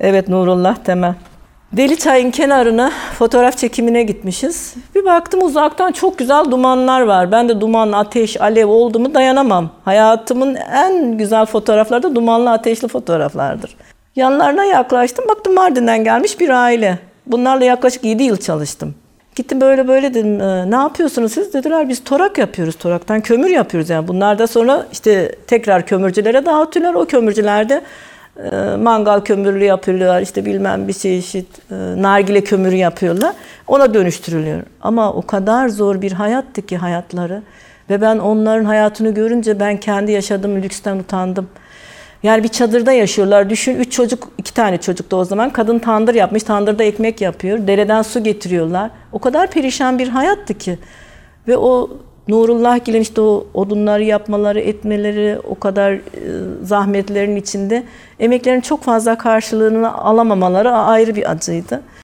Evet Nurullah Temel. Deli Çay'ın kenarına fotoğraf çekimine gitmişiz. Bir baktım uzaktan çok güzel dumanlar var. Ben de duman, ateş, alev oldu mu dayanamam. Hayatımın en güzel fotoğrafları da dumanlı ateşli fotoğraflardır. Yanlarına yaklaştım. Baktım Mardin'den gelmiş bir aile. Bunlarla yaklaşık 7 yıl çalıştım. Gittim böyle böyle dedim "E, ne yapıyorsunuz siz? Dediler biz torak yapıyoruz. Toraktan kömür yapıyoruz yani. Bunlar da sonra işte tekrar kömürcülere dağıtıyorlar. O kömürcülerde e, mangal kömürlü yapıyorlar. işte bilmem bir çeşit e, nargile kömürü yapıyorlar. Ona dönüştürülüyor. Ama o kadar zor bir hayattı ki hayatları. Ve ben onların hayatını görünce ben kendi yaşadığım lüksten utandım. Yani bir çadırda yaşıyorlar. Düşün üç çocuk, iki tane çocuk da o zaman. Kadın tandır yapmış, tandırda ekmek yapıyor. Dereden su getiriyorlar. O kadar perişan bir hayattı ki. Ve o Nurullah Gil'in işte o odunları yapmaları, etmeleri, o kadar e, zahmetlerin içinde emeklerin çok fazla karşılığını alamamaları ayrı bir acıydı.